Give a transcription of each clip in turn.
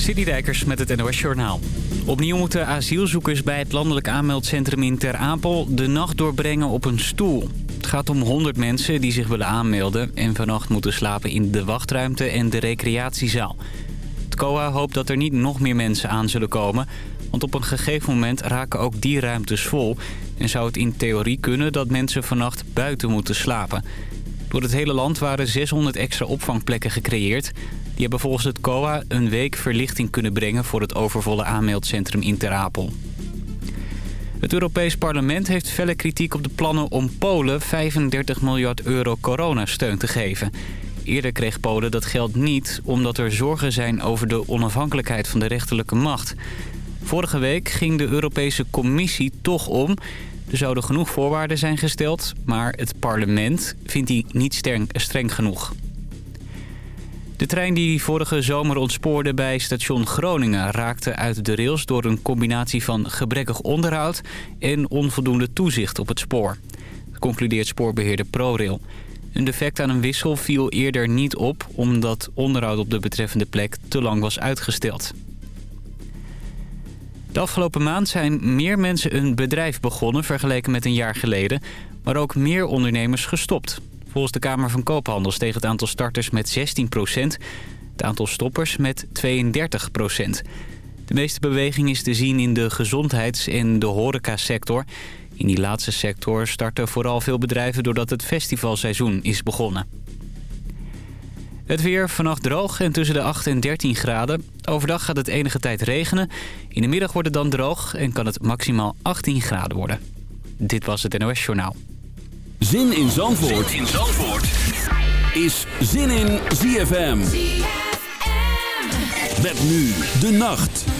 Dijkers met het NOS Journaal. Opnieuw moeten asielzoekers bij het landelijk aanmeldcentrum in Ter Apel de nacht doorbrengen op een stoel. Het gaat om 100 mensen die zich willen aanmelden en vannacht moeten slapen in de wachtruimte en de recreatiezaal. Het COA hoopt dat er niet nog meer mensen aan zullen komen, want op een gegeven moment raken ook die ruimtes vol... en zou het in theorie kunnen dat mensen vannacht buiten moeten slapen. Door het hele land waren 600 extra opvangplekken gecreëerd... Die hebben volgens het COA een week verlichting kunnen brengen... voor het overvolle aanmeldcentrum in Ter Apel. Het Europees Parlement heeft felle kritiek op de plannen om Polen 35 miljard euro coronasteun te geven. Eerder kreeg Polen dat geld niet omdat er zorgen zijn over de onafhankelijkheid van de rechterlijke macht. Vorige week ging de Europese Commissie toch om. Er zouden genoeg voorwaarden zijn gesteld, maar het parlement vindt die niet streng, streng genoeg. De trein die vorige zomer ontspoorde bij station Groningen raakte uit de rails door een combinatie van gebrekkig onderhoud en onvoldoende toezicht op het spoor. Concludeert spoorbeheerder ProRail. Een defect aan een wissel viel eerder niet op omdat onderhoud op de betreffende plek te lang was uitgesteld. De afgelopen maand zijn meer mensen een bedrijf begonnen vergeleken met een jaar geleden, maar ook meer ondernemers gestopt. Volgens de Kamer van Koophandel steeg het aantal starters met 16% Het aantal stoppers met 32% De meeste beweging is te zien in de gezondheids- en de horecasector. In die laatste sector starten vooral veel bedrijven doordat het festivalseizoen is begonnen. Het weer vannacht droog en tussen de 8 en 13 graden. Overdag gaat het enige tijd regenen. In de middag wordt het dan droog en kan het maximaal 18 graden worden. Dit was het NOS Journaal. Zin in Zandvoort, zin in Zandvoort. is Zin in ZFM. ZFM. Met nu de nacht.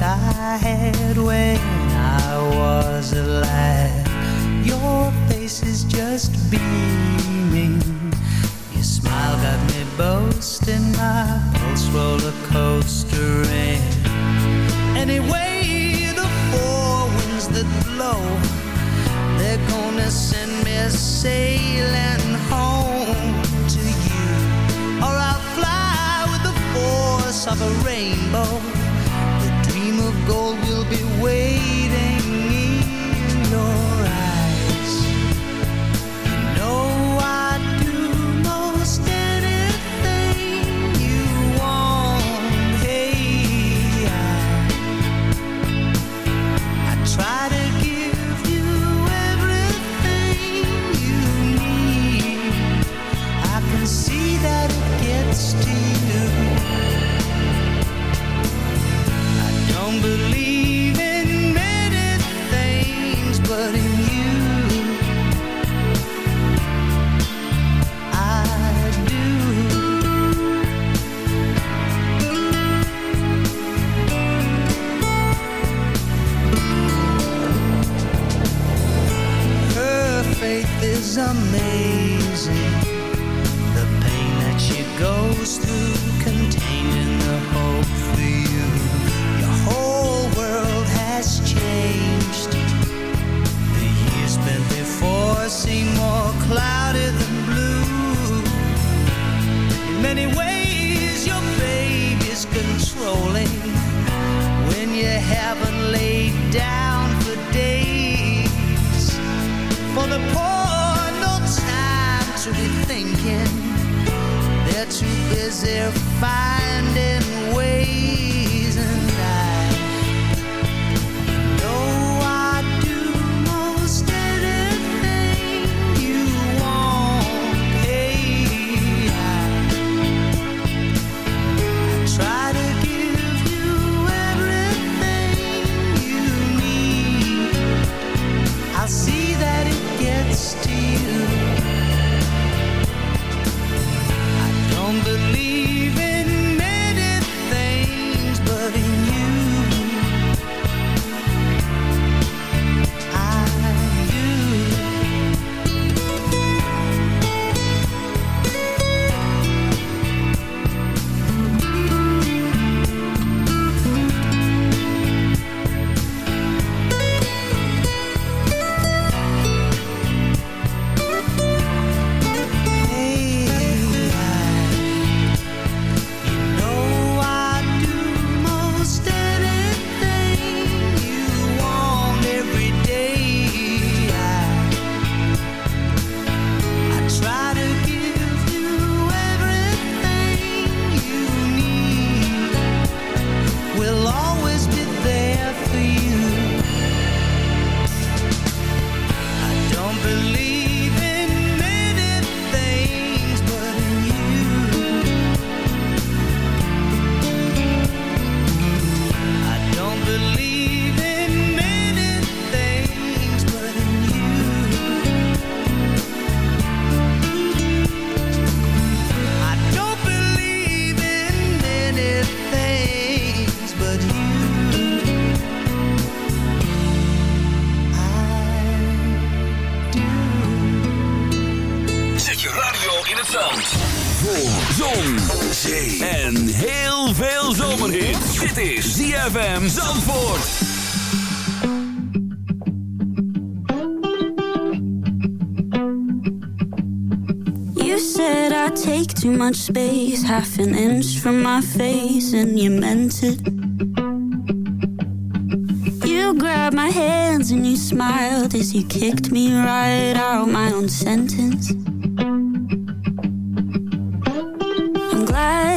I had when I was a lad. Your face is just beaming. Your smile got me boasting. My pulse roller coaster. Anyway, the four winds that blow, they're gonna send me sailing home to you, or I'll fly with the force of a rainbow of gold will be waiting For the poor, no time to be thinking. They're too busy fighting. Zee en heel veel zomerhit. Dit is ZFM Zandvoort. You said I take too much space, half an inch from my face, and you meant it. You grabbed my hands and you smiled as you kicked me right out my own sentence.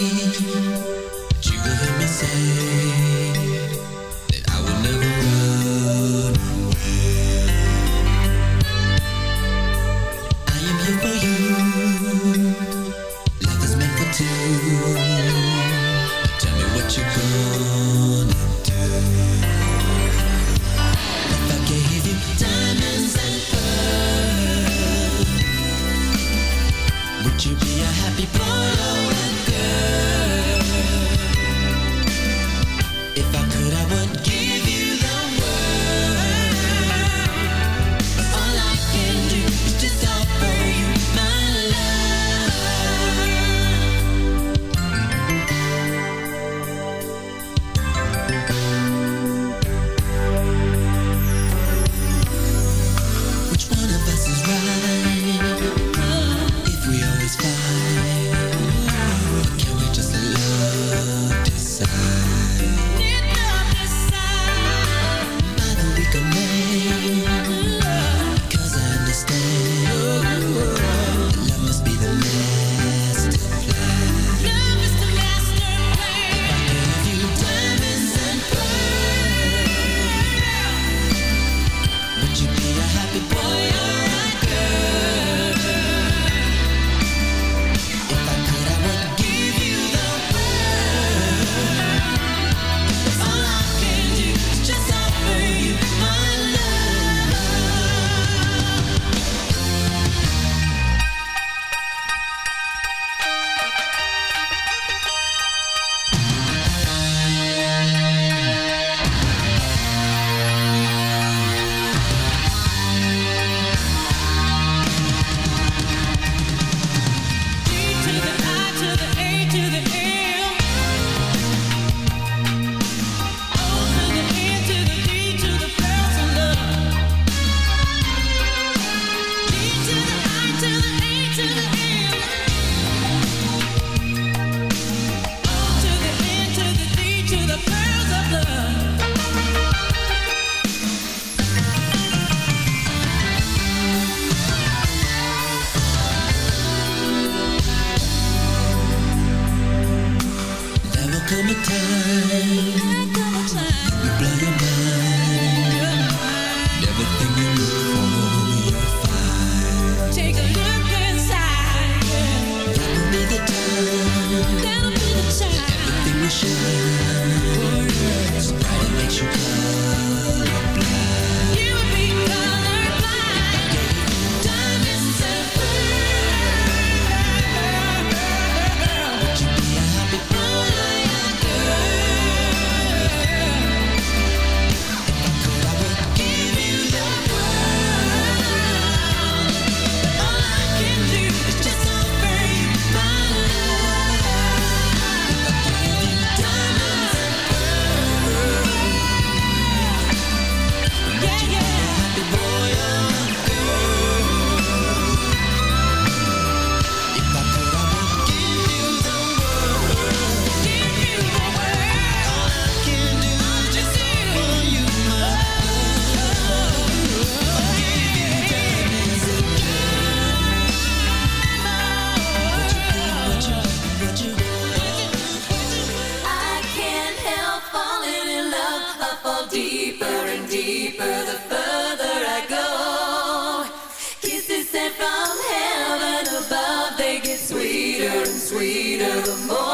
you. sweeter the more.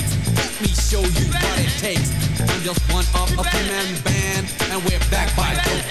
show you what it takes. I'm just one of a two-man band, and we're back by Dope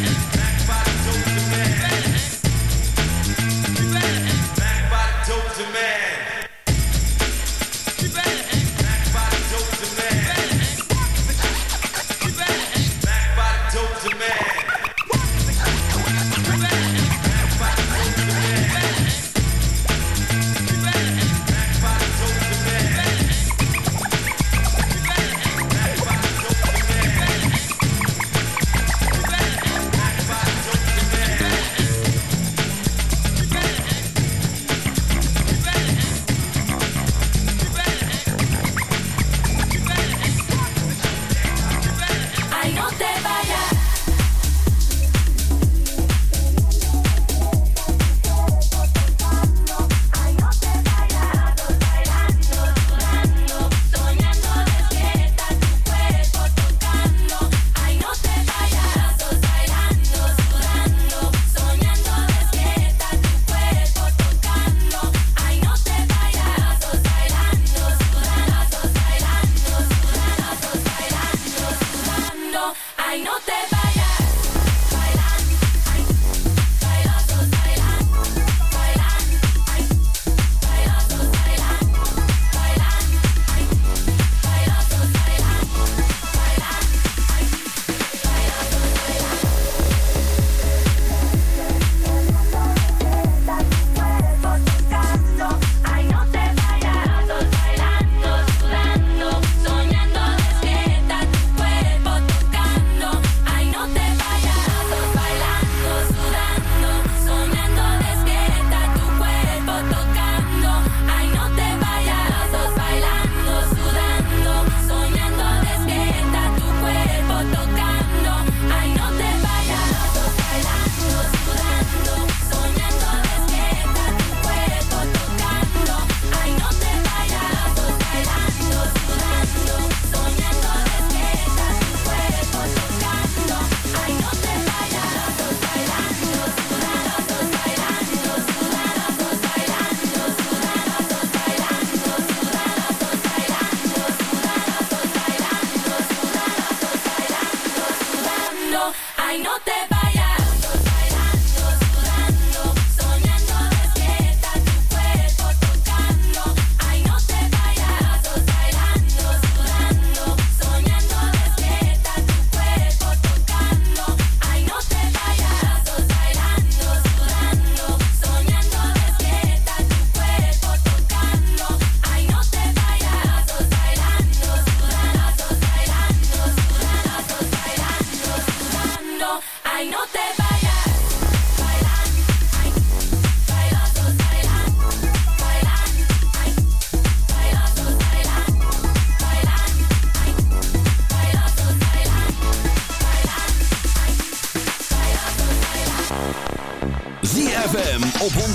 te va